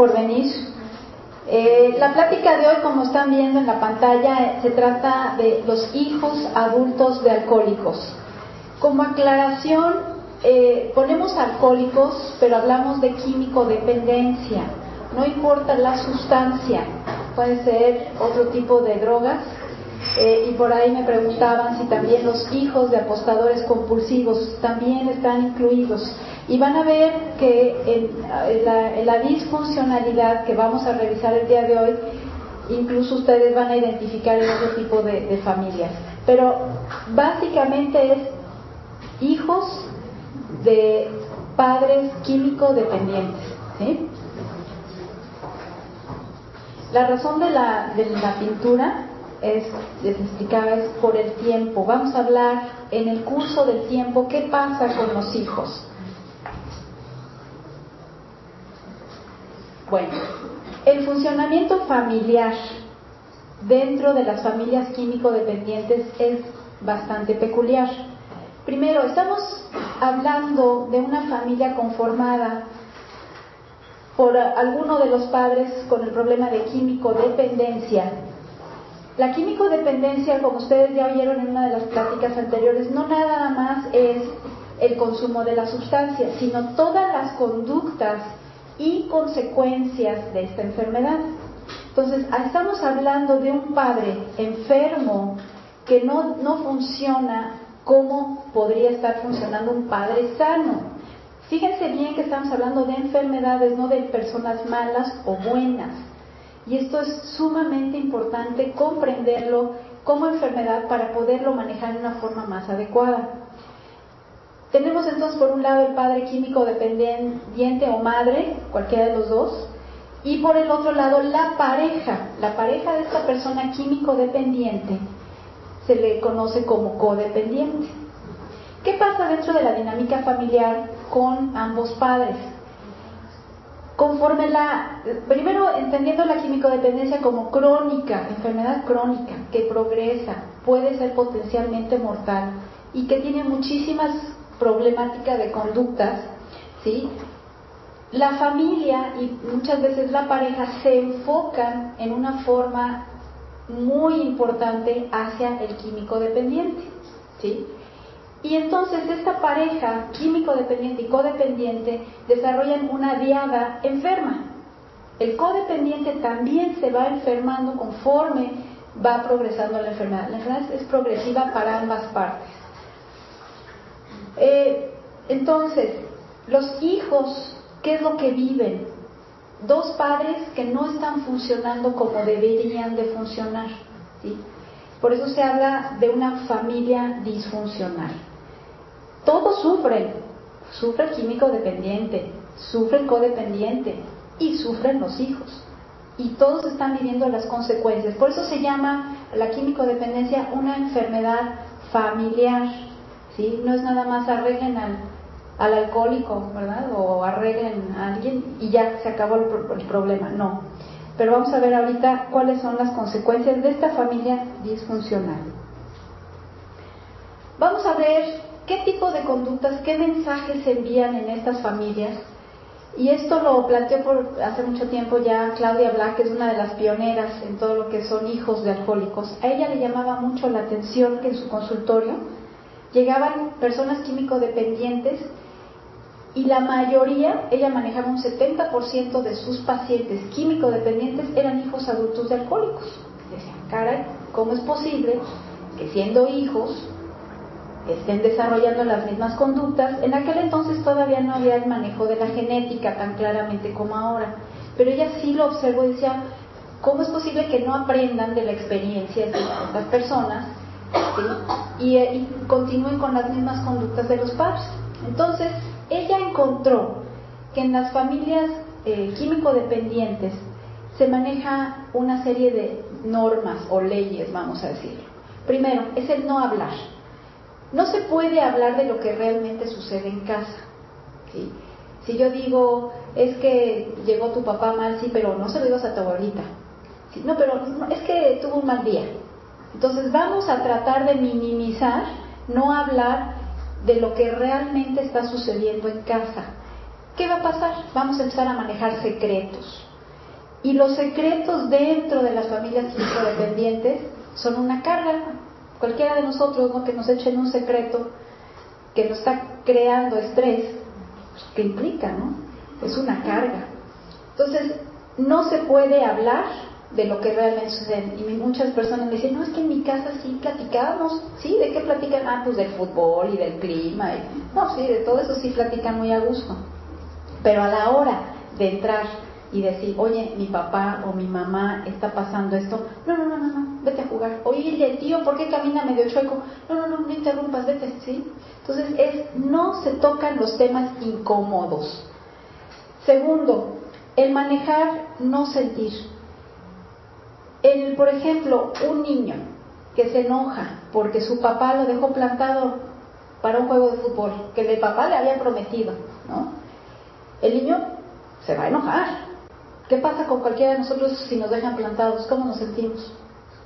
por venir. Eh, la plática de hoy, como están viendo en la pantalla, se trata de los hijos adultos de alcohólicos. Como aclaración, eh, ponemos alcohólicos, pero hablamos de químico dependencia. No importa la sustancia, puede ser otro tipo de drogas. Eh, y por ahí me preguntaban si también los hijos de apostadores compulsivos también están incluidos. Y van a ver que en, la, disfuncionalidad que vamos a revisar el día de hoy, incluso ustedes van a identificar el otro tipo de, familias. Pero básicamente es hijos de padres químico dependientes. La razón de la, de la pintura es, les explicaba, es por el tiempo. Vamos a hablar en el curso del tiempo qué pasa con los hijos. Bueno, el funcionamiento familiar dentro de las familias químico-dependientes es bastante peculiar. Primero, estamos hablando de una familia conformada por alguno de los padres con el problema de químico-dependencia. La químico-dependencia, como ustedes ya oyeron en una de las pláticas anteriores, no nada más es el consumo de la sustancia, sino todas las conductas y consecuencias de esta enfermedad. Entonces, estamos hablando de un padre enfermo que no, no funciona como podría estar funcionando un padre sano. Fíjense bien que estamos hablando de enfermedades, no de personas malas o buenas. Y esto es sumamente importante comprenderlo como enfermedad para poderlo manejar de una forma más adecuada. Tenemos entonces por un lado el padre químico dependiente o madre, cualquiera de los dos, y por el otro lado la pareja, la pareja de esta persona químico dependiente se le conoce como codependiente. ¿Qué pasa dentro de la dinámica familiar con ambos padres? Conforme la, primero entendiendo la químico-dependencia como crónica, enfermedad crónica, que progresa, puede ser potencialmente mortal y que tiene muchísimas problemática de conductas, ¿sí? La familia y muchas veces la pareja se enfocan en una forma muy importante hacia el químico dependiente, ¿sí? Y entonces esta pareja químico dependiente y codependiente desarrollan una diada enferma. El codependiente también se va enfermando conforme va progresando la enfermedad. La enfermedad es progresiva para ambas partes. Eh, entonces, los hijos, ¿qué es lo que viven? Dos padres que no están funcionando como deberían de funcionar. Por eso se habla de una familia disfuncional. Todos sufren. Sufre el químico dependiente, sufre el codependiente y sufren los hijos. Y todos están viviendo las consecuencias. Por eso se llama la químico dependencia una enfermedad familiar. No es nada más arreglen al, al alcohólico, ¿verdad? O arreglen a alguien y ya se acabó el, el problema. No. Pero vamos a ver ahorita cuáles son las consecuencias de esta familia disfuncional. Vamos a ver qué tipo de conductas, qué mensajes se envían en estas familias. Y esto lo planteó por hace mucho tiempo ya Claudia Black, que es una de las pioneras en todo lo que son hijos de alcohólicos. A ella le llamaba mucho la atención que en su consultorio llegaban personas químico dependientes y la mayoría, ella manejaba un 70% de sus pacientes químico dependientes eran hijos adultos de alcohólicos. Decían, caray, ¿cómo es posible que siendo hijos estén desarrollando las mismas conductas? En aquel entonces todavía no había el manejo de la genética tan claramente como ahora, pero ella sí lo observó y decía, ¿cómo es posible que no aprendan de la experiencia de estas personas eh, y, continúen con las mismas conductas de los padres. Entonces, ella encontró que en las familias eh, químico-dependientes se maneja una serie de normas o leyes, vamos a decirlo. Primero, es el no hablar. No se puede hablar de lo que realmente sucede en casa. Si yo digo, es que llegó tu papá mal, sí, pero no se lo digas a tu abuelita. No, pero es que tuvo un mal día. Entonces vamos a tratar de minimizar, no hablar de lo que realmente está sucediendo en casa. ¿Qué va a pasar? Vamos a empezar a manejar secretos. Y los secretos dentro de las familias independientes son una carga. Cualquiera de nosotros ¿no? que nos echen un secreto que nos está creando estrés, pues, ¿qué implica? ¿no? Es una carga. Entonces, no se puede hablar de lo que realmente sucede. Y muchas personas me dicen, no, es que en mi casa sí platicamos. ¿Sí? ¿De qué platican? Ah, pues del fútbol y del clima. No, sí, de todo eso sí platican muy a gusto. Pero a la hora de entrar y decir, oye, mi papá o mi mamá está pasando esto, no, no, no, no, no, vete a jugar. Oye, el tío, ¿por qué camina medio chueco? No, no, no, no interrumpas, vete, ¿sí? Entonces, es, no se tocan los temas incómodos. Segundo, el manejar no sentir. El, por ejemplo, un niño que se enoja porque su papá lo dejó plantado para un juego de fútbol que el papá le había prometido, ¿no? El niño se va a enojar. ¿Qué pasa con cualquiera de nosotros si nos dejan plantados? ¿Cómo nos sentimos?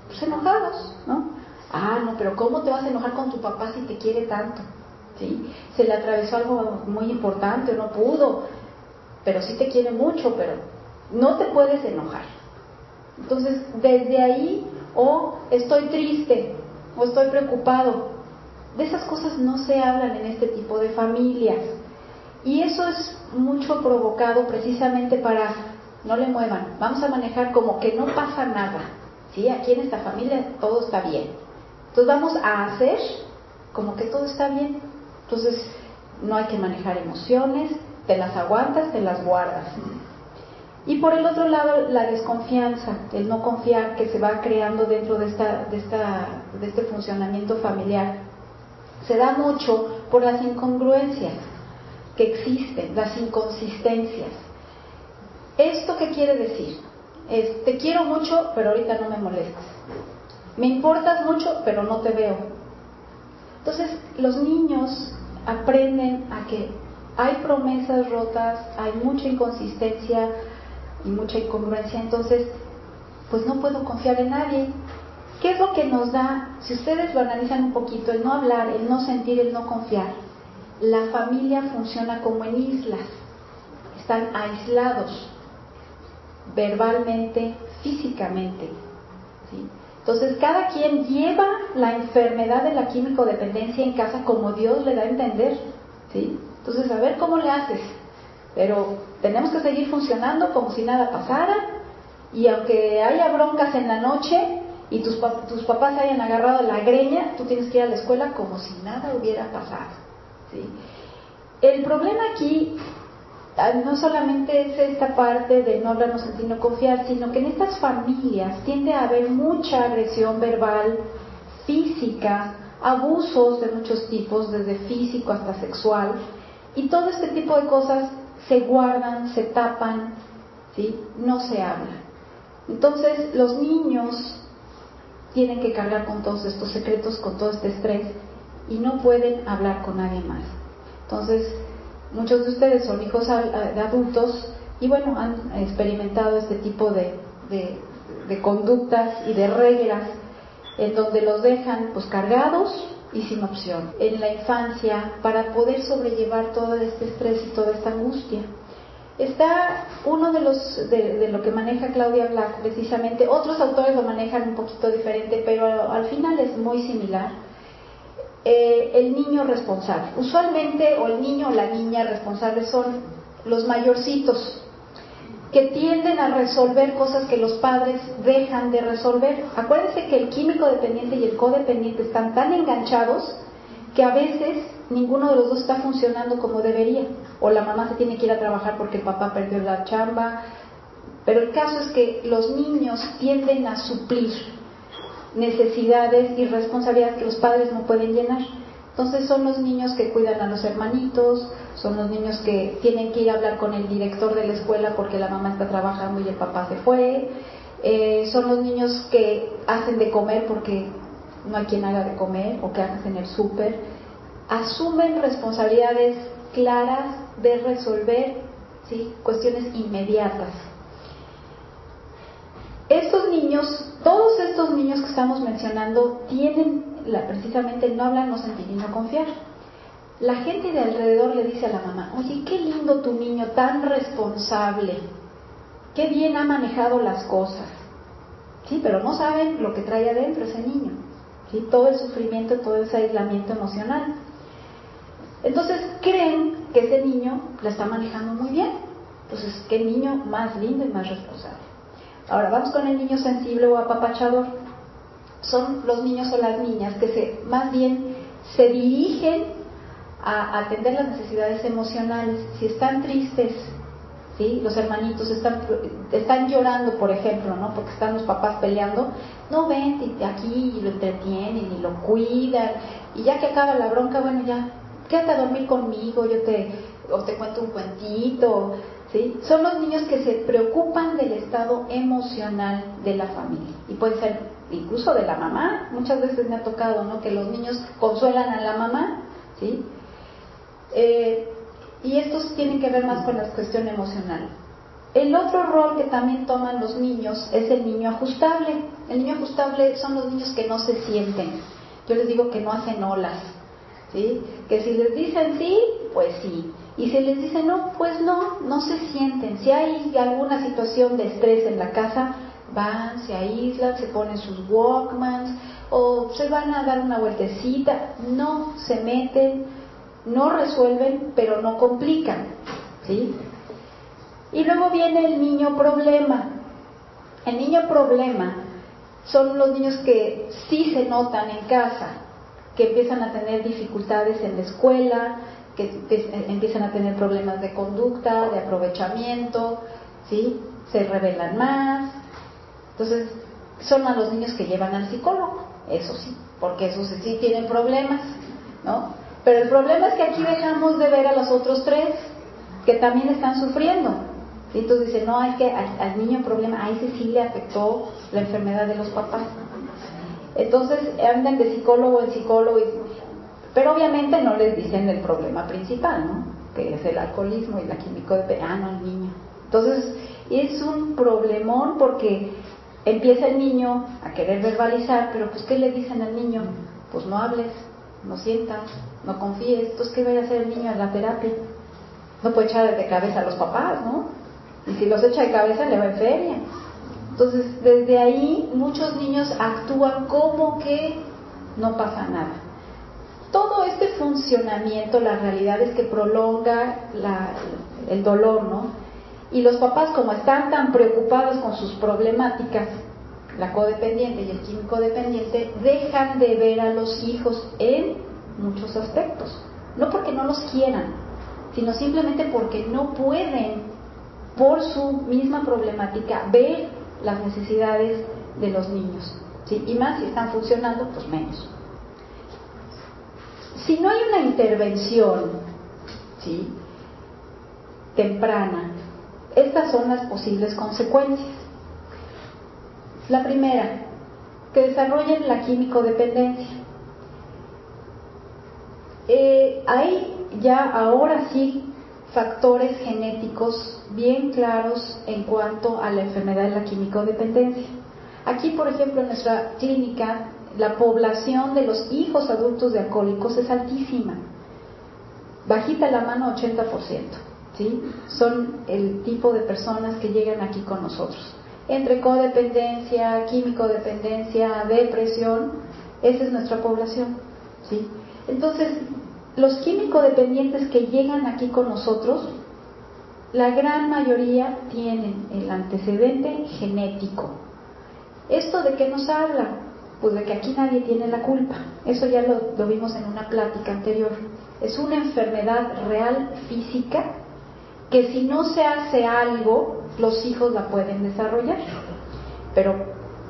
Pues enojados, ¿no? Ah, no, pero ¿cómo te vas a enojar con tu papá si te quiere tanto? ¿Sí? Se le atravesó algo muy importante o no pudo, pero sí te quiere mucho, pero no te puedes enojar. Entonces, desde ahí, o estoy triste, o estoy preocupado, de esas cosas no se hablan en este tipo de familias. Y eso es mucho provocado precisamente para, no le muevan, vamos a manejar como que no pasa nada. ¿Sí? Aquí en esta familia todo está bien. Entonces vamos a hacer como que todo está bien. Entonces no hay que manejar emociones, te las aguantas, te las guardas. Y por el otro lado, la desconfianza, el no confiar que se va creando dentro de, esta, de, esta, de este funcionamiento familiar, se da mucho por las incongruencias que existen, las inconsistencias. ¿Esto qué quiere decir? Es, te quiero mucho, pero ahorita no me molestas. Me importas mucho, pero no te veo. Entonces, los niños aprenden a que hay promesas rotas, hay mucha inconsistencia y mucha incongruencia, entonces, pues no puedo confiar en nadie. ¿Qué es lo que nos da, si ustedes lo analizan un poquito, el no hablar, el no sentir, el no confiar? La familia funciona como en islas, están aislados verbalmente, físicamente. Entonces, cada quien lleva la enfermedad de la químico-dependencia en casa como Dios le da a entender. ¿sí? Entonces, a ver cómo le haces. Pero tenemos que seguir funcionando como si nada pasara. Y aunque haya broncas en la noche y tus, tus papás hayan agarrado la greña, tú tienes que ir a la escuela como si nada hubiera pasado. ¿sí? El problema aquí ah, no solamente es esta parte de no hablarnos sentir, no confiar, sino que en estas familias tiende a haber mucha agresión verbal, física, abusos de muchos tipos, desde físico hasta sexual, y todo este tipo de cosas se guardan, se tapan, ¿sí? no se habla. Entonces los niños tienen que cargar con todos estos secretos, con todo este estrés, y no pueden hablar con nadie más. Entonces, muchos de ustedes son hijos de adultos y bueno, han experimentado este tipo de, de conductas y de reglas en donde los dejan pues cargados y sin opción en la infancia para poder sobrellevar todo este estrés y toda esta angustia. Está uno de los de, lo que maneja Claudia Black precisamente, otros autores lo manejan un poquito diferente, pero al final es muy similar. Eh, el niño responsable. Usualmente o el niño o la niña responsable son los mayorcitos, que tienden a resolver cosas que los padres dejan de resolver. Acuérdense que el químico dependiente y el codependiente están tan enganchados que a veces ninguno de los dos está funcionando como debería. O la mamá se tiene que ir a trabajar porque el papá perdió la chamba. Pero el caso es que los niños tienden a suplir necesidades y responsabilidades que los padres no pueden llenar. Entonces son los niños que cuidan a los hermanitos, son los niños que tienen que ir a hablar con el director de la escuela porque la mamá está trabajando y el papá se fue, eh, son los niños que hacen de comer porque no hay quien haga de comer o que hacen el súper, asumen responsabilidades claras de resolver ¿sí? cuestiones inmediatas. Estos niños, todos estos niños que estamos mencionando, tienen precisamente no hablar, no sentir y no confiar. La gente de alrededor le dice a la mamá, oye, qué lindo tu niño, tan responsable. qué bien ha manejado las cosas. Sí, pero no saben lo que trae adentro ese niño. ¿sí? Todo el sufrimiento, todo ese aislamiento emocional. Entonces creen que ese niño la está manejando muy bien. Entonces, qué niño más lindo y más responsable. Ahora vamos con el niño sensible o apapachador. Son los niños o las niñas que se, más bien se dirigen a atender las necesidades emocionales. Si están tristes, ¿sí? Los hermanitos están, están llorando, por ejemplo, ¿no? Porque están los papás peleando, no ven aquí y lo entretienen y lo cuidan, y ya que acaba la bronca, bueno, ya, quédate a dormir conmigo, yo te, o te cuento un cuentito, ¿sí? Son los niños que se preocupan del estado emocional de la familia, y puede ser incluso de la mamá, muchas veces me ha tocado, ¿no? Que los niños consuelan a la mamá, ¿sí? Eh, y estos tienen que ver más con la cuestión emocional. El otro rol que también toman los niños es el niño ajustable. El niño ajustable son los niños que no se sienten. Yo les digo que no hacen olas. ¿sí? Que si les dicen sí, pues sí. Y si les dicen no, pues no, no se sienten. Si hay alguna situación de estrés en la casa, van, se aíslan, se ponen sus Walkmans o se van a dar una vueltecita, no se meten no resuelven, pero no complican. ¿sí? Y luego viene el niño problema. El niño problema son los niños que sí se notan en casa, que empiezan a tener dificultades en la escuela, que empiezan a tener problemas de conducta, de aprovechamiento, ¿sí? se rebelan más. Entonces, son a los niños que llevan al psicólogo, eso sí, porque esos sí tienen problemas, ¿no? Pero el problema es que aquí dejamos de ver a los otros tres que también están sufriendo. Y entonces dicen, no, es que al, niño problema, a ese sí le afectó la enfermedad de los papás. Entonces andan de psicólogo en psicólogo, pero obviamente no les dicen el problema principal, ¿no? Que es el alcoholismo y la químico de... Ah, no, el niño. Entonces es un problemón porque empieza el niño a querer verbalizar, pero pues ¿qué le dicen al niño? Pues no hables, no sientas, no confíes. Entonces, ¿qué va a hacer el niño en la terapia? No puede echar de cabeza a los papás, ¿no? Y si los echa de cabeza, le va en feria. Entonces, desde ahí, muchos niños actúan como que no pasa nada. Todo este funcionamiento, la realidad es que prolonga el dolor, ¿no? Y los papás, como están tan preocupados con sus problemáticas, la codependiente y el químico dependiente, dejan de ver a los hijos en muchos aspectos. No porque no los quieran, sino simplemente porque no pueden, por su misma problemática, ver las necesidades de los niños. Y más si están funcionando, pues menos. Si no hay una intervención ¿sí? temprana, estas son las posibles consecuencias. La primera, que desarrollen la químico-dependencia. Eh, hay ya ahora sí factores genéticos bien claros en cuanto a la enfermedad de la químico-dependencia. Aquí, por ejemplo, en nuestra clínica, la población de los hijos adultos de alcohólicos es altísima. Bajita la mano 80%. ¿Sí? Son el tipo de personas que llegan aquí con nosotros entre codependencia, químico-dependencia, depresión, esa es nuestra población. ¿sí? Entonces, los químico-dependientes que llegan aquí con nosotros, la gran mayoría tienen el antecedente genético. ¿Esto de qué nos habla? Pues de que aquí nadie tiene la culpa. Eso ya lo, lo vimos en una plática anterior. Es una enfermedad real física que si no se hace algo, los hijos la pueden desarrollar. Pero,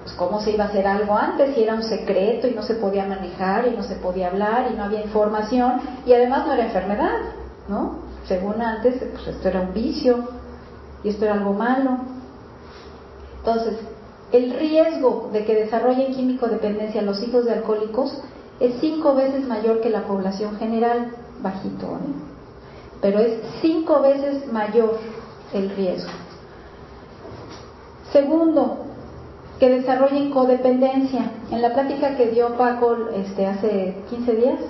pues, ¿cómo se iba a hacer algo antes si era un secreto y no se podía manejar y no se podía hablar y no había información y además no era enfermedad, ¿no? Según antes, pues esto era un vicio y esto era algo malo. Entonces, el riesgo de que desarrollen químico dependencia los hijos de alcohólicos es cinco veces mayor que la población general, bajito, ¿eh? Pero es cinco veces mayor el riesgo. Segundo, que desarrollen codependencia. En la plática que dio Paco este, hace 15 días,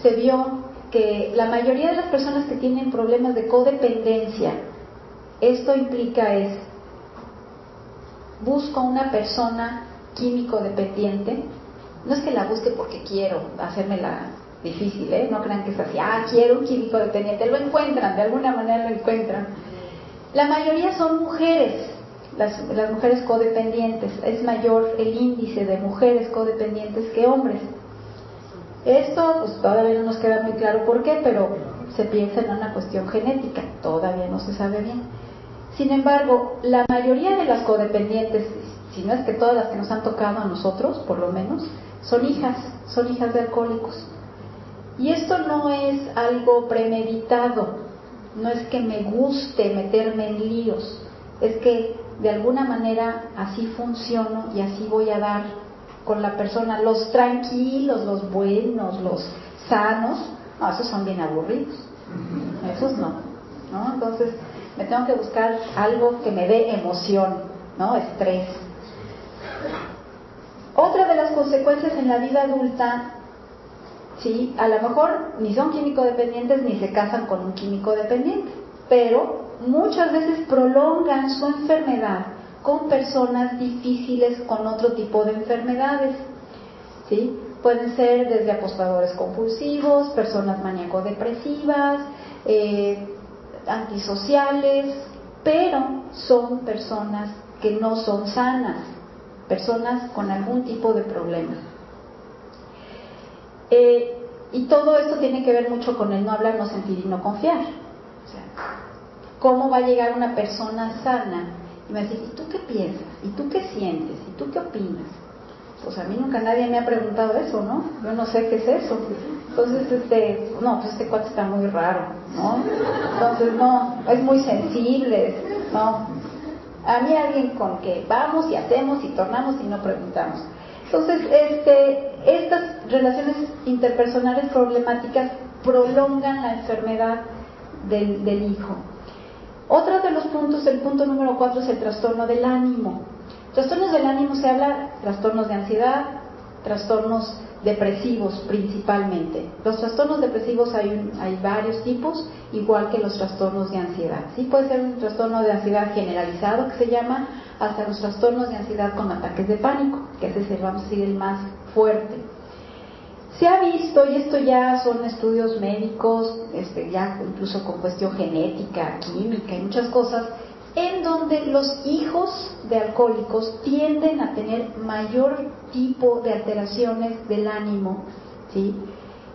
se vio que la mayoría de las personas que tienen problemas de codependencia, esto implica es busco una persona químico dependiente, no es que la busque porque quiero hacérmela difícil, ¿eh? no crean que es así, ah, quiero un químico dependiente, lo encuentran, de alguna manera lo encuentran. La mayoría son mujeres, las, las mujeres codependientes, es mayor el índice de mujeres codependientes que hombres. Esto pues todavía no nos queda muy claro por qué, pero se piensa en una cuestión genética, todavía no se sabe bien. Sin embargo, la mayoría de las codependientes, si no es que todas las que nos han tocado a nosotros, por lo menos, son hijas, son hijas de alcohólicos. Y esto no es algo premeditado, no es que me guste meterme en líos, es que de alguna manera así funciono y así voy a dar con la persona, los tranquilos, los buenos, los sanos, no, esos son bien aburridos, esos no, ¿no? Entonces me tengo que buscar algo que me dé emoción, ¿no? Estrés. Otra de las consecuencias en la vida adulta, sí, a lo mejor ni son químico dependientes ni se casan con un químico dependiente, pero muchas veces prolongan su enfermedad con personas difíciles con otro tipo de enfermedades. ¿sí? Pueden ser desde apostadores compulsivos, personas maníaco-depresivas, eh, antisociales, pero son personas que no son sanas, personas con algún tipo de problema. Eh, y todo esto tiene que ver mucho con el no hablar, no sentir y no confiar. O sea, ¿Cómo va a llegar una persona sana y me va a decir, ¿y tú qué piensas? ¿Y tú qué sientes? ¿Y tú qué opinas? Pues a mí nunca nadie me ha preguntado eso, ¿no? Yo no sé qué es eso. Entonces, este, no, pues este cuate está muy raro, ¿no? Entonces, no, es muy sensible, ¿no? A mí alguien con que vamos y hacemos y tornamos y no preguntamos. Entonces, este, estas relaciones interpersonales problemáticas prolongan la enfermedad del, del hijo. Otro de los puntos, el punto número cuatro, es el trastorno del ánimo. Trastornos del ánimo se habla trastornos de ansiedad, trastornos depresivos principalmente. Los trastornos depresivos hay, hay varios tipos, igual que los trastornos de ansiedad. Sí puede ser un trastorno de ansiedad generalizado que se llama, hasta los trastornos de ansiedad con ataques de pánico, que ese es vamos a el más fuerte. Se ha visto, y esto ya son estudios médicos, este, ya incluso con cuestión genética, química y muchas cosas, en donde los hijos de alcohólicos tienden a tener mayor tipo de alteraciones del ánimo, ¿sí?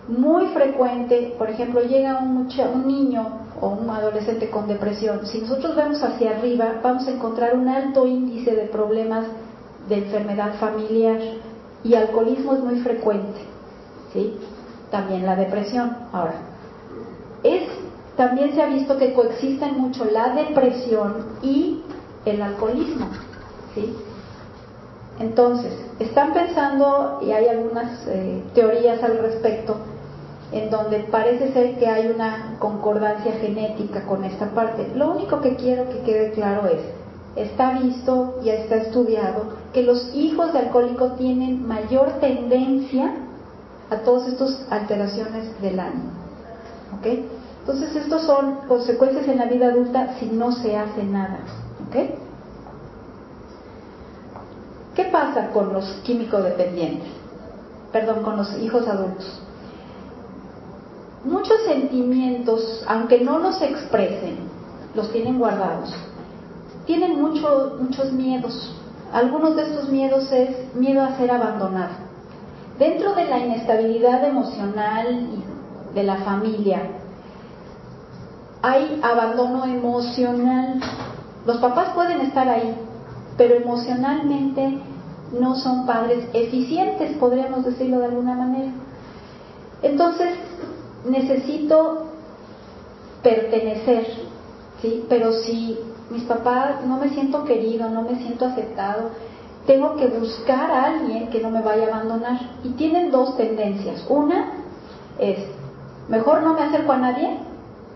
Muy frecuente, por ejemplo, llega un, niño o un adolescente con depresión, si nosotros vemos hacia arriba, vamos a encontrar un alto índice de problemas de enfermedad familiar y alcoholismo es muy frecuente, ¿sí? También la depresión. Ahora, es también se ha visto que coexisten mucho la depresión y el alcoholismo. ¿sí? Entonces, están pensando, y hay algunas eh, teorías al respecto, en donde parece ser que hay una concordancia genética con esta parte. Lo único que quiero que quede claro es, está visto, y está estudiado, que los hijos de alcohólico tienen mayor tendencia a todas estas alteraciones del ánimo. ¿Ok? Entonces, estos son consecuencias en la vida adulta si no se hace nada. ¿Qué pasa con los químicos dependientes? Perdón, con los hijos adultos. Muchos sentimientos, aunque no los expresen, los tienen guardados. Tienen mucho, muchos miedos. Algunos de estos miedos es miedo a ser abandonado. Dentro de la inestabilidad emocional de la familia, hay abandono emocional. Los papás pueden estar ahí, pero emocionalmente no son padres eficientes, podríamos decirlo de alguna manera. Entonces, necesito pertenecer, ¿sí? Pero si mis papás no me siento querido, no me siento aceptado, tengo que buscar a alguien que no me vaya a abandonar. Y tienen dos tendencias. Una es, mejor no me acerco a nadie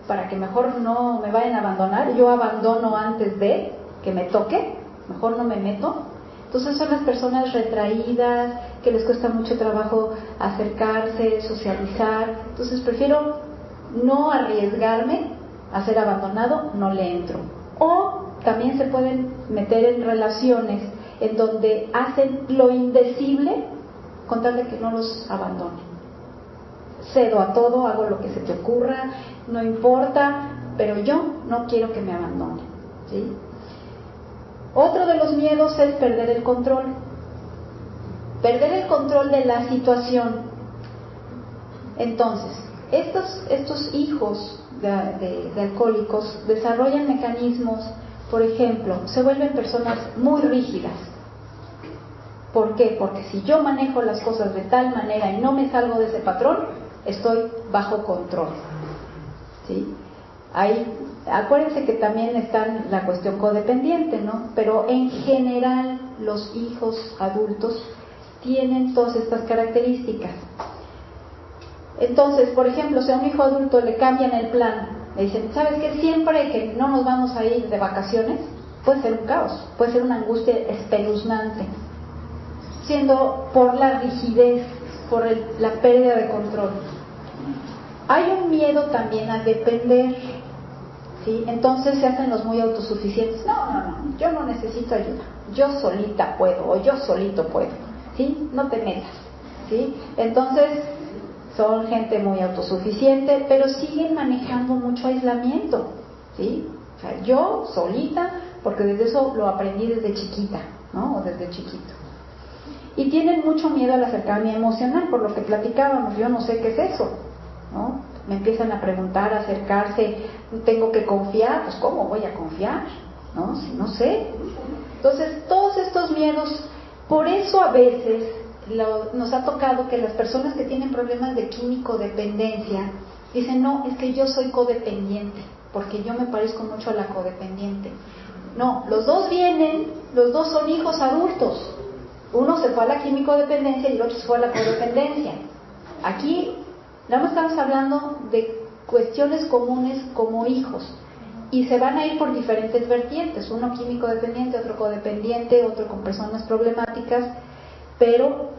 para que mejor no me vayan a abandonar, yo abandono antes de que me toque, mejor no me meto. Entonces son las personas retraídas, que les cuesta mucho trabajo acercarse, socializar. Entonces prefiero no arriesgarme a ser abandonado, no le entro. O también se pueden meter en relaciones en donde hacen lo indecible con tal de que no los abandone. Cedo a todo, hago lo que se te ocurra, no importa, pero yo no quiero que me abandone. ¿sí? Otro de los miedos es perder el control. Perder el control de la situación. Entonces, estos, estos hijos de, de alcohólicos desarrollan mecanismos, por ejemplo, se vuelven personas muy rígidas. ¿Por qué? Porque si yo manejo las cosas de tal manera y no me salgo de ese patrón, estoy bajo control. ¿Sí? Ahí, acuérdense que también está la cuestión codependiente, ¿no? Pero en general los hijos adultos tienen todas estas características. Entonces, por ejemplo, si a un hijo adulto le cambian el plan, le dicen, ¿sabes qué? Siempre que no nos vamos a ir de vacaciones, puede ser un caos, puede ser una angustia espeluznante, siendo por la rigidez, por la pérdida de control. Hay un miedo también a depender, ¿sí? Entonces se hacen los muy autosuficientes. No, no, no, yo no necesito ayuda, yo solita puedo o yo solito puedo, ¿sí? No te metas, ¿sí? Entonces son gente muy autosuficiente, pero siguen manejando mucho aislamiento, ¿sí? O sea, yo solita, porque desde eso lo aprendí desde chiquita, ¿no? O desde chiquito. Y tienen mucho miedo a la cercanía emocional, por lo que platicábamos, yo no sé qué es eso. Me empiezan a preguntar, a acercarse, tengo que confiar, pues ¿cómo voy a confiar? ¿No? Si no sé. Entonces, todos estos miedos, por eso a veces nos ha tocado que las personas que tienen problemas de químico dependencia dicen, no, es que yo soy codependiente, porque yo me parezco mucho a la codependiente. No, los dos vienen, los dos son hijos adultos. Uno se fue a la químico dependencia y el otro se fue a la codependencia. Aquí nada más estamos hablando de cuestiones comunes como hijos y se van a ir por diferentes vertientes, uno químico dependiente, otro codependiente, otro con personas problemáticas pero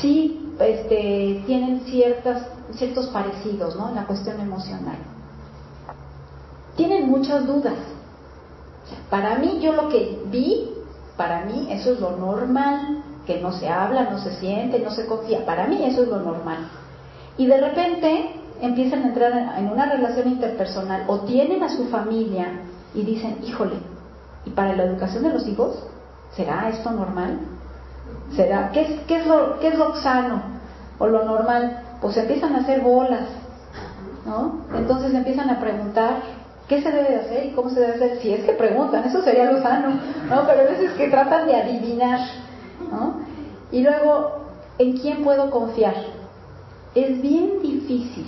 sí este, tienen ciertas, ciertos parecidos ¿no? en la cuestión emocional. Tienen muchas dudas. Para mí, yo lo que vi, para mí eso es lo normal, que no se habla, no se siente, no se confía. Para mí eso es lo normal. Y de repente empiezan a entrar en una relación interpersonal o tienen a su familia y dicen, híjole, ¿y para la educación de los hijos? ¿Será esto normal? ¿Será? ¿Qué es, lo, qué es lo sano o lo normal? Pues empiezan a hacer bolas, ¿no? Entonces empiezan a preguntar qué se debe hacer y cómo se debe hacer. Si es que preguntan, eso sería lo sano, ¿no? Pero a veces que tratan de adivinar, ¿no? Y luego, ¿en quién puedo confiar? Es bien difícil.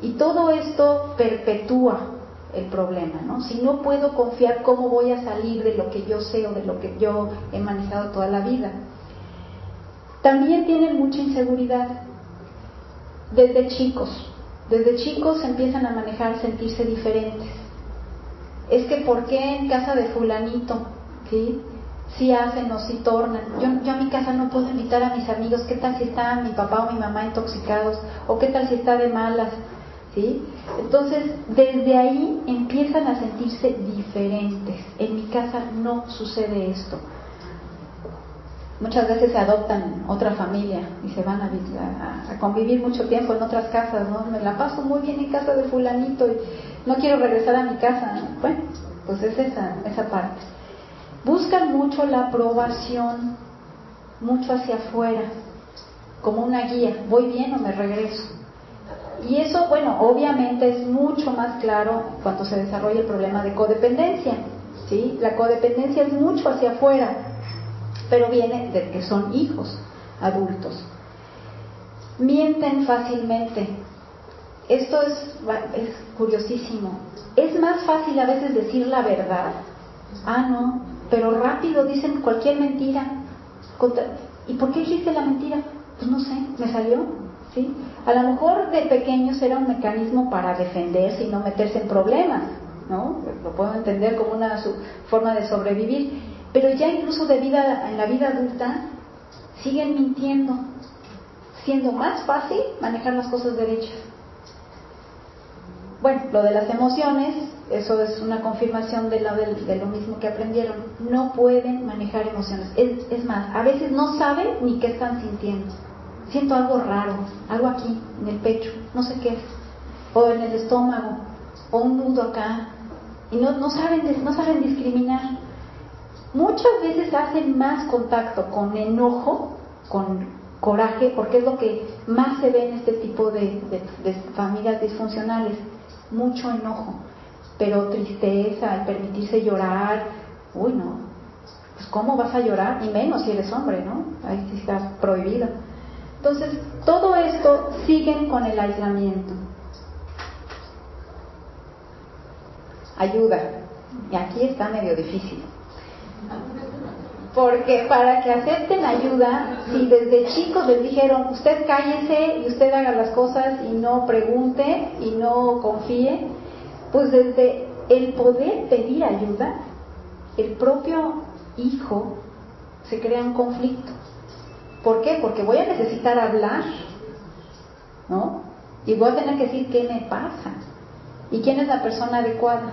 Y todo esto perpetúa el problema, ¿no? Si no puedo confiar, ¿cómo voy a salir de lo que yo sé o de lo que yo he manejado toda la vida? También tienen mucha inseguridad desde chicos. Desde chicos empiezan a manejar, sentirse diferentes. Es que ¿por qué en casa de fulanito? ¿Sí? Si hacen o si tornan. Yo, a mi casa no puedo invitar a mis amigos. ¿Qué tal si está mi papá o mi mamá intoxicados? ¿O qué tal si está de malas? ¿Sí? Entonces, desde ahí empiezan a sentirse diferentes. En mi casa no sucede esto. Muchas veces se adoptan otra familia y se van a, convivir mucho tiempo en otras casas, ¿no? Me la paso muy bien en casa de fulanito y no quiero regresar a mi casa. Bueno, pues es esa, esa parte. Buscan mucho la aprobación, mucho hacia afuera, como una guía. ¿Voy bien o me regreso? Y eso, bueno, obviamente es mucho más claro cuando se desarrolla el problema de codependencia. ¿sí? La codependencia es mucho hacia afuera pero viene de que son hijos adultos. Mienten fácilmente. Esto es, es curiosísimo. Es más fácil a veces decir la verdad. Ah, no, pero rápido dicen cualquier mentira. ¿Y por qué dijiste la mentira? Pues no sé, me salió. ¿sí? A lo mejor de pequeños era un mecanismo para defenderse y no meterse en problemas. ¿no? Lo puedo entender como una forma de sobrevivir pero ya incluso de vida, en la vida adulta siguen mintiendo, siendo más fácil manejar las cosas derechas. Bueno, lo de las emociones, eso es una confirmación de, de, lo mismo que aprendieron, no pueden manejar emociones. Es, es, más, a veces no saben ni qué están sintiendo. Siento algo raro, algo aquí, en el pecho, no sé qué es, o en el estómago, o un nudo acá, y no, no, saben, no saben discriminar. Muchas veces hacen más contacto con enojo, con coraje, porque es lo que más se ve en este tipo de familias disfuncionales, mucho enojo pero tristeza, el permitirse llorar, uy, no, pues ¿cómo vas a llorar? Y menos si eres hombre, ¿no? Ahí sí está prohibido. Entonces, todo esto siguen con el aislamiento. Ayuda. Y aquí está medio difícil. Porque para que acepten ayuda, si desde chicos les dijeron, usted cállese y usted haga las cosas y no pregunte y no confíe, pues desde el poder pedir ayuda, el propio hijo se crea un conflicto. ¿Por qué? Porque voy a necesitar hablar, ¿no? Y voy a tener que decir qué me pasa y quién es la persona adecuada.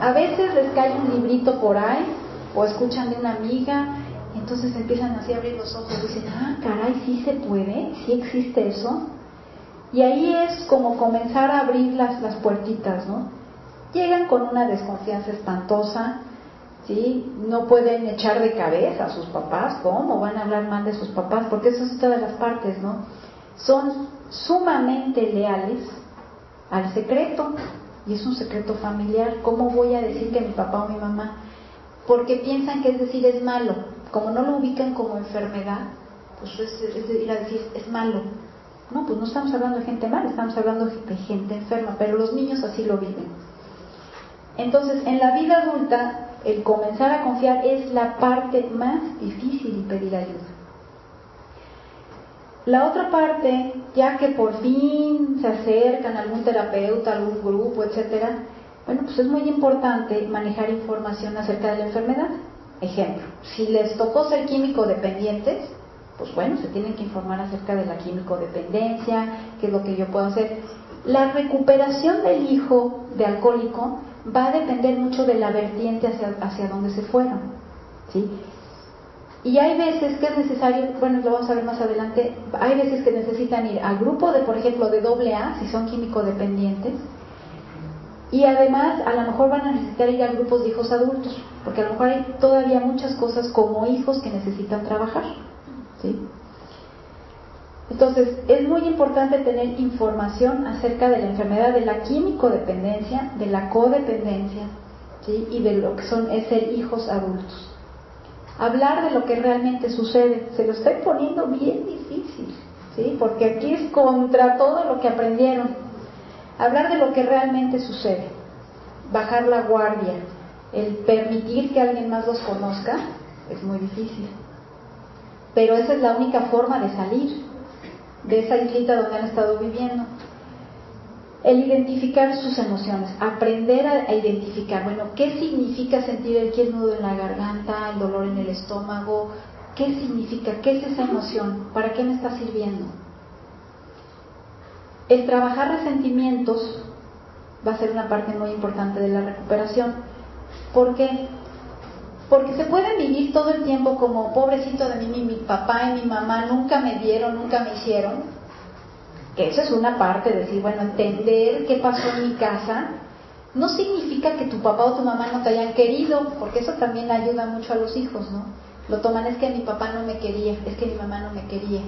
A veces les cae un librito por ahí o escuchan de una amiga, entonces empiezan así a abrir los ojos y dicen, ah, caray, sí se puede, sí existe eso. Y ahí es como comenzar a abrir las, las puertitas, ¿no? Llegan con una desconfianza espantosa, ¿sí? No pueden echar de cabeza a sus papás, ¿cómo van a hablar mal de sus papás? Porque eso es todas las partes, ¿no? Son sumamente leales al secreto, y es un secreto familiar. ¿Cómo voy a decir que mi papá o mi mamá? Porque piensan que es decir es malo. Como no lo ubican como enfermedad, pues es, decir es malo. No, pues no estamos hablando de gente mala, estamos hablando de gente enferma, pero los niños así lo viven. Entonces, en la vida adulta, el comenzar a confiar es la parte más difícil de pedir ayuda. La otra parte, ya que por fin se acercan a algún terapeuta, algún grupo, etcétera, bueno, pues es muy importante manejar información acerca de la enfermedad. Ejemplo, si les tocó ser químico dependientes, pues bueno, se tienen que informar acerca de la químico-dependencia, qué es lo que yo puedo hacer. La recuperación del hijo de alcohólico va a depender mucho de la vertiente hacia, hacia donde se fueron. ¿sí? Y hay veces que es necesario, bueno, lo vamos a ver más adelante, hay veces que necesitan ir al grupo de, por ejemplo, de doble A, si son químico-dependientes, y además a lo mejor van a necesitar ir a grupos de hijos adultos, porque a lo mejor hay todavía muchas cosas como hijos que necesitan trabajar. Entonces, es muy importante tener información acerca de la enfermedad de la químico-dependencia, de la codependencia ¿sí? y de lo que son es ser hijos adultos. Hablar de lo que realmente sucede, se lo estoy poniendo bien difícil, ¿sí? porque aquí es contra todo lo que aprendieron. Hablar de lo que realmente sucede, bajar la guardia, el permitir que alguien más los conozca, es muy difícil. Pero esa es la única forma de salir de esa islita donde han estado viviendo. El identificar sus emociones, aprender a, identificar, bueno, ¿qué significa sentir el nudo en la garganta, el dolor en el estómago? ¿Qué significa? ¿Qué es esa emoción? ¿Para qué me está sirviendo? El trabajar resentimientos va a ser una parte muy importante de la recuperación. ¿Por qué? Porque se puede vivir todo el tiempo como pobrecito de mí, mi papá y mi mamá nunca me dieron, nunca me hicieron. Que eso es una parte, de decir, bueno, entender qué pasó en mi casa no significa que tu papá o tu mamá no te hayan querido, porque eso también ayuda mucho a los hijos, ¿no? Lo toman es que mi papá no me quería, es que mi mamá no me quería.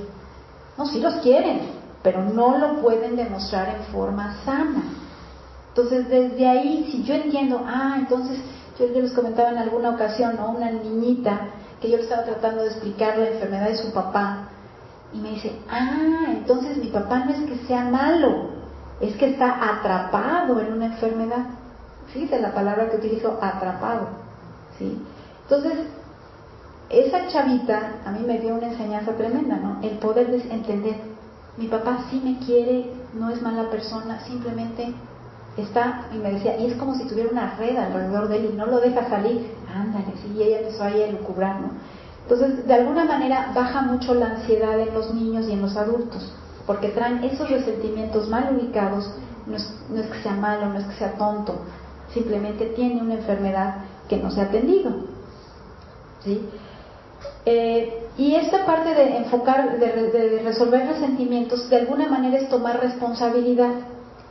No, sí los quieren, pero no lo pueden demostrar en forma sana. Entonces, desde ahí, si yo entiendo, ah, entonces yo, les comentaba en alguna ocasión, ¿no? Una niñita que yo le estaba tratando de explicar la enfermedad de su papá y me dice, ah, entonces mi papá no es que sea malo, es que está atrapado en una enfermedad. Fíjese la palabra que utilizo, atrapado. ¿sí? Entonces, esa chavita a mí me dio una enseñanza tremenda, ¿no? El poder de entender, mi papá sí me quiere, no es mala persona, simplemente está, y me decía, y es como si tuviera una red alrededor de él y no lo deja salir. Ándale, sí, y ella empezó ahí a lucubrar, ¿no? Entonces, de alguna manera baja mucho la ansiedad en los niños y en los adultos, porque traen esos resentimientos mal ubicados no es, no es que sea malo, no es que sea tonto, simplemente tiene una enfermedad que no se ha atendido. ¿sí? Eh, y esta parte de enfocar, de, resolver resentimientos, de alguna manera es tomar responsabilidad.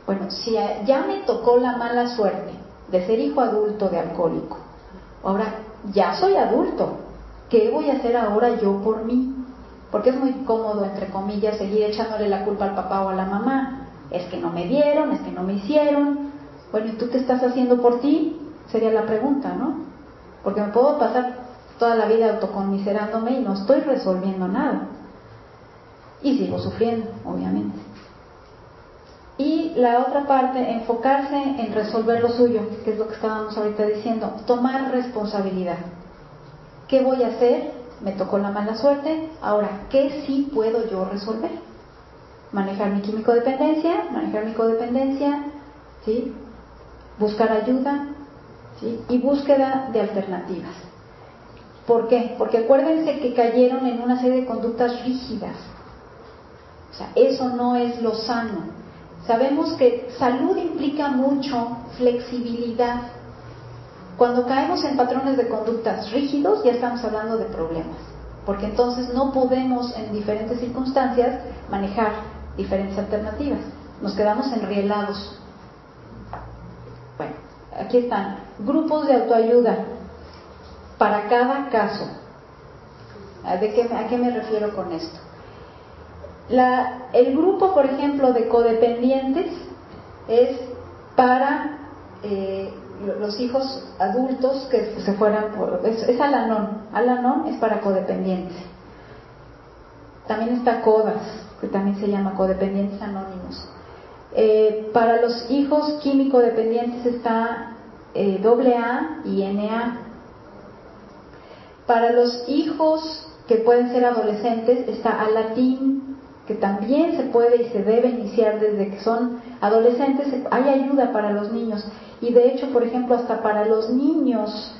Bueno, si ya me tocó la mala suerte de ser hijo adulto de alcohólico, ahora ya soy adulto, ¿qué voy a hacer ahora yo por mí? Porque es muy cómodo, entre comillas, seguir echándole la culpa al papá o a la mamá. Es que no me dieron, es que no me hicieron. Bueno, ¿y tú qué estás haciendo por ti? Sería la pregunta, ¿no? Porque me puedo pasar toda la vida autoconmiserándome y no estoy resolviendo nada. Y sigo sufriendo, obviamente. Y la otra parte, enfocarse en resolver lo suyo, que es lo que estábamos ahorita diciendo, tomar responsabilidad. ¿Qué voy a hacer? Me tocó la mala suerte, ahora, ¿qué sí puedo yo resolver? Manejar mi químico dependencia, manejar mi codependencia, ¿sí? buscar ayuda ¿sí? y búsqueda de alternativas. ¿Por qué? Porque acuérdense que cayeron en una serie de conductas rígidas. O sea, eso no es lo sano. Sabemos que salud implica mucho flexibilidad. Cuando caemos en patrones de conductas rígidos, ya estamos hablando de problemas. Porque entonces no podemos en diferentes circunstancias manejar diferentes alternativas. Nos quedamos enrielados. Bueno, aquí están. Grupos de autoayuda para cada caso. ¿De qué, ¿A qué me refiero con esto? El grupo, por ejemplo, de codependientes es para eh, los hijos adultos que se fueran por... Es, es Alanon. Alanon es para codependientes. También está CODAS, que también se llama Codependientes Anónimos. Eh, para los hijos químico dependientes está eh, AA y NA. Para los hijos que pueden ser adolescentes está Alatín, que también se puede y se debe iniciar desde que son adolescentes. Hay ayuda para los niños y de hecho, por ejemplo, hasta para los niños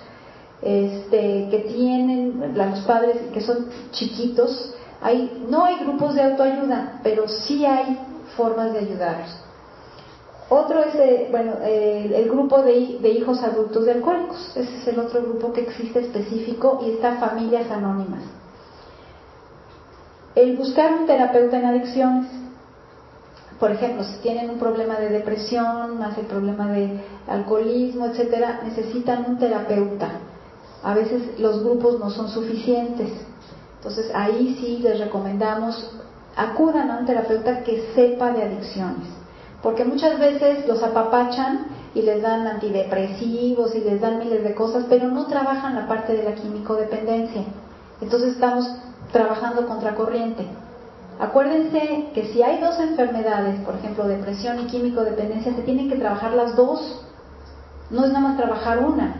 este, que tienen los padres que son chiquitos, hay, no hay grupos de autoayuda, pero sí hay formas de ayudarlos. Otro es, bueno, el grupo de, hijos adultos de alcohólicos. Ese es el otro grupo que existe específico y está familias anónimas. El buscar un terapeuta en adicciones. Por ejemplo, si tienen un problema de depresión, más el problema de alcoholismo, etcétera, necesitan un terapeuta. A veces los grupos no son suficientes. Entonces ahí sí les recomendamos acudan a un terapeuta que sepa de adicciones porque muchas veces los apapachan y les dan antidepresivos y les dan miles de cosas, pero no trabajan la parte de la químico-dependencia. Entonces estamos trabajando contracorriente. Acuérdense que si hay dos enfermedades, por ejemplo, depresión y químico-dependencia, se tienen que trabajar las dos. No es nada más trabajar una,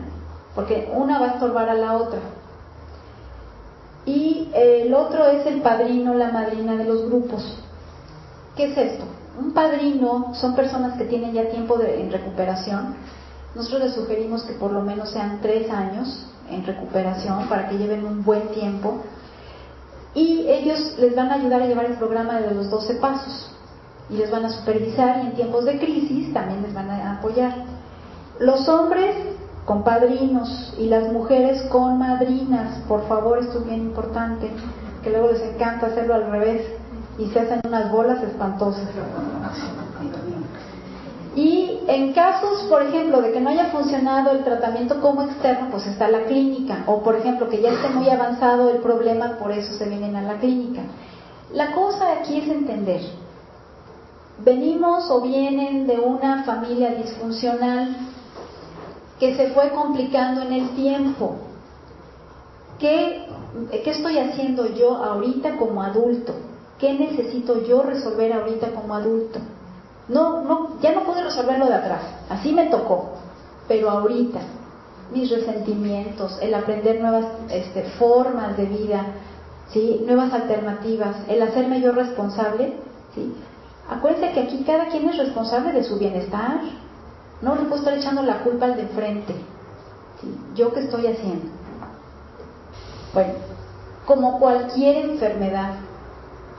porque una va a estorbar a la otra. Y el otro es el padrino, la madrina de los grupos. ¿Qué es esto? un padrino son personas que tienen ya tiempo de, en recuperación. Nosotros les sugerimos que por lo menos sean tres años en recuperación para que lleven un buen tiempo. Y ellos les van a ayudar a llevar el programa de los 12 pasos. Y les van a supervisar y en tiempos de crisis también les van a apoyar. Los hombres con padrinos y las mujeres con madrinas. Por favor, esto es bien importante, que luego les encanta hacerlo al revés y se hacen unas bolas espantosas. Y en casos, por ejemplo, de que no haya funcionado el tratamiento como externo, pues está la clínica. O, por ejemplo, que ya esté muy avanzado el problema, por eso se vienen a la clínica. La cosa aquí es entender. Venimos o vienen de una familia disfuncional que se fue complicando en el tiempo. ¿Qué, estoy haciendo yo ahorita como adulto? ¿Qué necesito yo resolver ahorita como adulto? No, no, ya no pude resolverlo de atrás, así me tocó, pero ahorita, mis resentimientos, el aprender nuevas este, formas de vida, ¿sí? nuevas alternativas, el hacerme yo responsable, ¿sí? acuérdense que aquí cada quien es responsable de su bienestar, no le puedo estar echando la culpa al de enfrente, ¿yo qué estoy haciendo? Bueno, como cualquier enfermedad,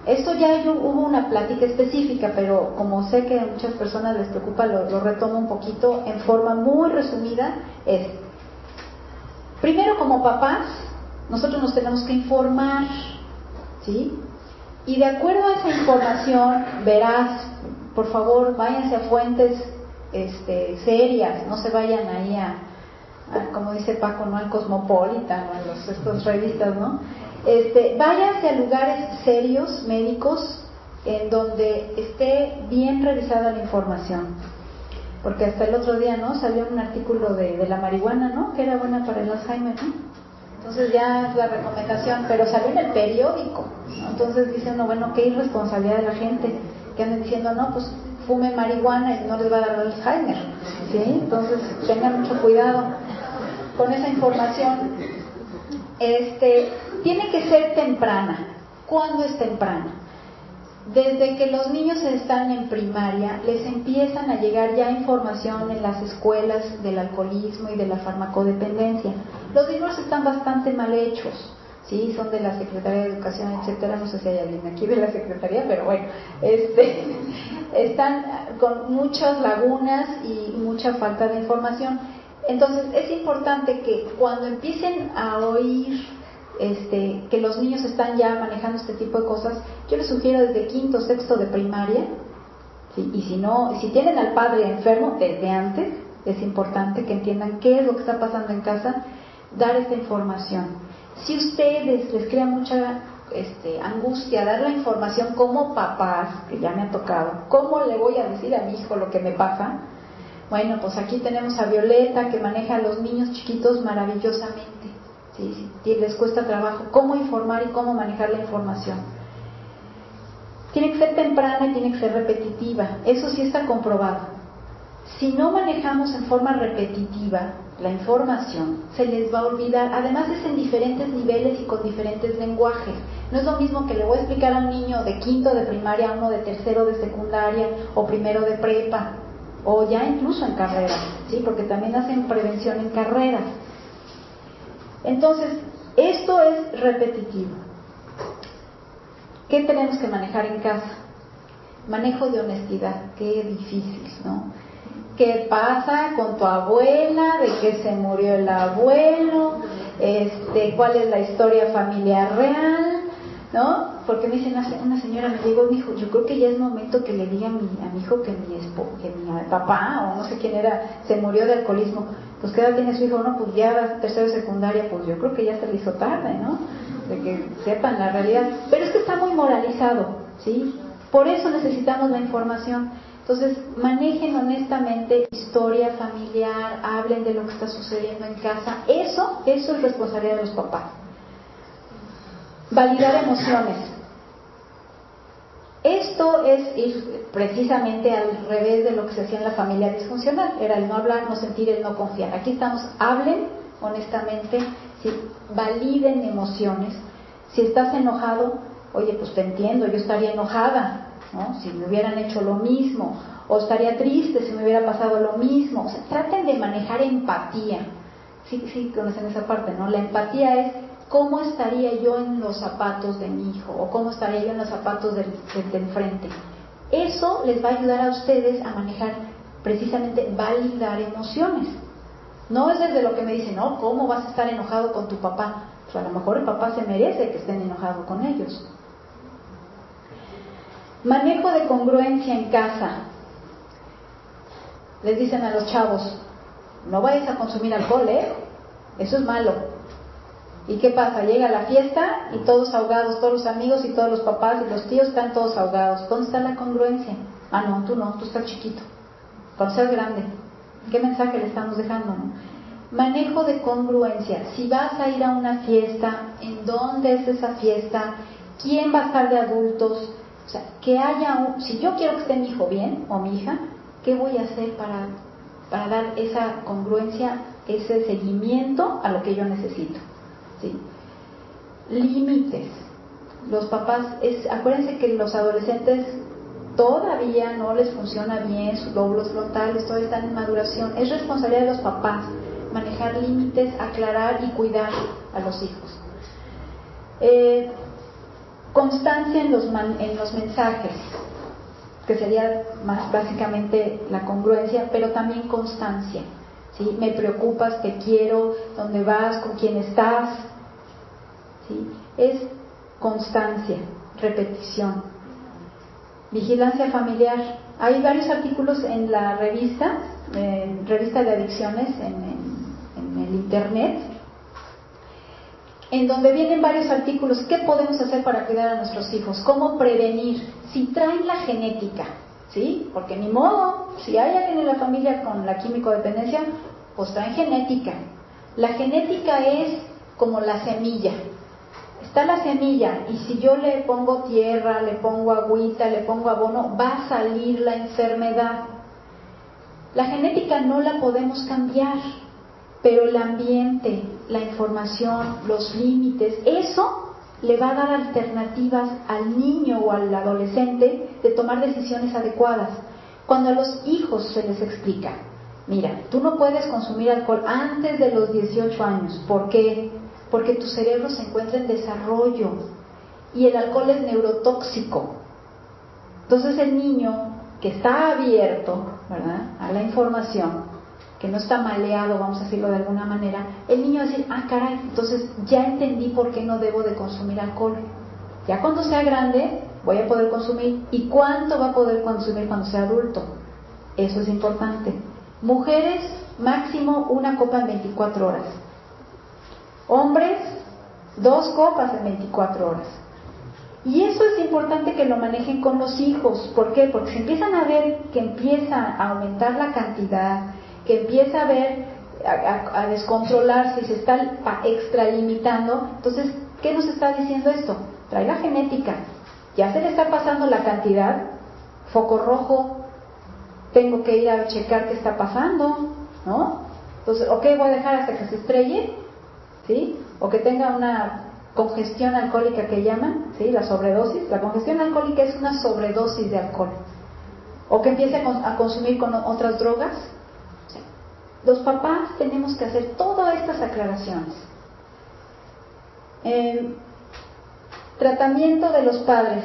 Esto ya hubo una plática específica, pero como sé que a muchas personas les preocupa, lo, retomo un poquito en forma muy resumida. Es, primero como papás, nosotros nos tenemos que informar, ¿sí? Y de acuerdo a esa información, verás, por favor, váyanse a fuentes este, serias, no se vayan ahí a, como dice Paco, no al Cosmopolitan o a los, estos revistas, ¿no? Este, váyanse a lugares serios, médicos, en donde esté bien revisada la información. Porque hasta el otro día, ¿no? Salió un artículo de, la marihuana, ¿no? Que era buena para el Alzheimer, ¿no? Entonces ya es la recomendación, pero salió en el periódico. Entonces dice uno, bueno, qué irresponsabilidad de la gente que andan diciendo, no, pues fumen marihuana y no les va a dar Alzheimer. ¿sí? Entonces tengan mucho cuidado con esa información. Este, tiene que ser temprana. ¿Cuándo es temprana? Desde que los niños están en primaria, les empiezan a llegar ya información en las escuelas del alcoholismo y de la farmacodependencia. Los libros están bastante mal hechos, ¿sí? Son de la Secretaría de Educación, etcétera. No sé si hay alguien aquí de la Secretaría, pero bueno, este, están con muchas lagunas y mucha falta de información. Entonces, es importante que cuando empiecen a oír este, que los niños están ya manejando este tipo de cosas, yo les sugiero desde quinto, sexto de primaria, y si no, si tienen al padre enfermo desde antes, es importante que entiendan qué es lo que está pasando en casa, dar esta información. Si ustedes les crea mucha este, angustia dar la información como papás, que ya me ha tocado, ¿cómo le voy a decir a mi hijo lo que me pasa? Bueno, pues aquí tenemos a Violeta que maneja a los niños chiquitos maravillosamente si les cuesta trabajo, cómo informar y cómo manejar la información. Tiene que ser temprana y tiene que ser repetitiva, eso sí está comprobado. Si no manejamos en forma repetitiva la información, se les va a olvidar. Además es en diferentes niveles y con diferentes lenguajes. No es lo mismo que le voy a explicar a un niño de quinto de primaria, a uno de tercero de secundaria o primero de prepa, o ya incluso en carreras, ¿sí? porque también hacen prevención en carreras. Entonces, esto es repetitivo. ¿Qué tenemos que manejar en casa? Manejo de honestidad, qué difícil, ¿no? ¿Qué pasa con tu abuela? ¿De qué se murió el abuelo? Este, ¿Cuál es la historia familiar real? ¿No? Porque me dicen, una señora me dijo, hijo, yo creo que ya es momento que le diga a mi, a mi hijo que mi, que mi papá o no sé quién era, se murió de alcoholismo pues ¿qué edad tiene su hijo? No, pues ya tercero secundaria, pues yo creo que ya se le hizo tarde, ¿no? De que sepan la realidad. Pero es que está muy moralizado, ¿sí? Por eso necesitamos la información. Entonces, manejen honestamente historia familiar, hablen de lo que está sucediendo en casa. Eso, eso es responsabilidad de los papás. Validar emociones. Esto es ir precisamente al revés de lo que se hacía en la familia disfuncional, era el no hablar, no sentir, el no confiar. Aquí estamos, hablen honestamente, si validen emociones. Si estás enojado, oye, pues te entiendo, yo estaría enojada, ¿no? Si me hubieran hecho lo mismo, o estaría triste si me hubiera pasado lo mismo. O sea, traten de manejar empatía. Sí, sí, conocen esa parte, ¿no? La empatía es ¿cómo estaría yo en los zapatos de mi hijo? ¿O cómo estaría yo en los zapatos del, del, enfrente? Eso les va a ayudar a ustedes a manejar precisamente validar emociones. No es desde lo que me dicen, no, ¿cómo vas a estar enojado con tu papá? Pues a lo mejor el papá se merece que estén enojados con ellos. Manejo de congruencia en casa. Les dicen a los chavos, no vayas a consumir alcohol, ¿eh? Eso es malo. ¿Y qué pasa? Llega la fiesta y todos ahogados, todos los amigos y todos los papás y los tíos están todos ahogados. ¿Dónde está la congruencia? Ah, no, tú no, tú estás chiquito. Cuando seas grande, ¿qué mensaje le estamos dejando? Manejo de congruencia. Si vas a ir a una fiesta, ¿en dónde es esa fiesta? ¿Quién va a estar de adultos? O sea, que haya un... Si yo quiero que esté mi hijo bien o mi hija, ¿qué voy a hacer para, para dar esa congruencia, ese seguimiento a lo que yo necesito? ¿Sí? Límites. Los papás, es, acuérdense que los adolescentes todavía no les funciona bien, sus lóbulos frontales todavía están en maduración. Es responsabilidad de los papás manejar límites, aclarar y cuidar a los hijos. Eh, Constancia en los, en los mensajes, que sería más básicamente la congruencia, pero también constancia. Me preocupas, te quiero, dónde vas, con quién estás. ¿sí? Es constancia, repetición. Vigilancia familiar. Hay varios artículos en la revista, en revista de adicciones en, en el Internet, en donde vienen varios artículos, ¿qué podemos hacer para cuidar a nuestros hijos? ¿Cómo prevenir? Si traen la genética, ¿sí? Porque ni modo, si hay alguien en la familia con la químico-dependencia, pues traen genética. La genética es como la semilla. Está la semilla y si yo le pongo tierra, le pongo agüita, le pongo abono, va a salir la enfermedad. La genética no la podemos cambiar pero el ambiente, la información, los límites, eso le va a dar alternativas al niño o al adolescente de tomar decisiones adecuadas. Cuando a los hijos se les explica, mira, tú no puedes consumir alcohol antes de los 18 años, ¿por qué? Porque tu cerebro se encuentra en desarrollo y el alcohol es neurotóxico. Entonces el niño que está abierto ¿verdad? a la información que no está maleado, vamos a decirlo de alguna manera, el niño va a decir, ah, caray, entonces ya entendí por qué no debo de consumir alcohol. Ya cuando sea grande voy a poder consumir. ¿Y cuánto va a poder consumir cuando sea adulto? Eso es importante. Mujeres, máximo una copa en 24 horas. Hombres, dos copas en 24 horas. Y eso es importante que lo manejen con los hijos. ¿Por qué? Porque si empiezan a ver que empieza a aumentar la cantidad, que empieza a ver, a, descontrolarse y se está extralimitando, entonces, ¿qué nos está diciendo esto? Trae la genética, ya se le está pasando la cantidad, foco rojo, tengo que ir a checar qué está pasando, ¿no? Entonces, ok, voy a dejar hasta que se estrelle, ¿sí? O que tenga una congestión alcohólica que llaman, ¿sí? La sobredosis. La congestión alcohólica es una sobredosis de alcohol. O que empiece a consumir con otras drogas, los papás tenemos que hacer todas estas aclaraciones. Eh, tratamiento de los padres.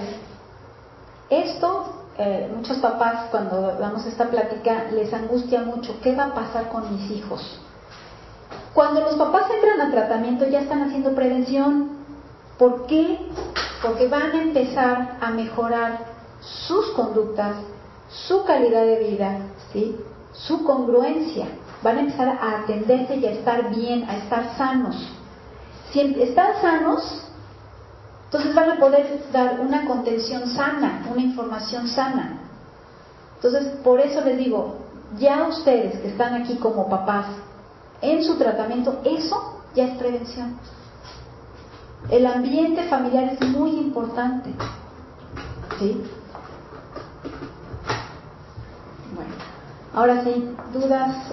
Esto, eh, muchos papás cuando damos esta plática les angustia mucho. ¿Qué va a pasar con mis hijos? Cuando los papás entran a tratamiento ya están haciendo prevención. ¿Por qué? Porque van a empezar a mejorar sus conductas, su calidad de vida, ¿sí? su congruencia van a empezar a atenderse y a estar bien, a estar sanos. Si están sanos, entonces van a poder dar una contención sana, una información sana. Entonces, por eso les digo, ya ustedes que están aquí como papás, en su tratamiento, eso ya es prevención. El ambiente familiar es muy importante. ¿Sí? Bueno, ahora sí, dudas.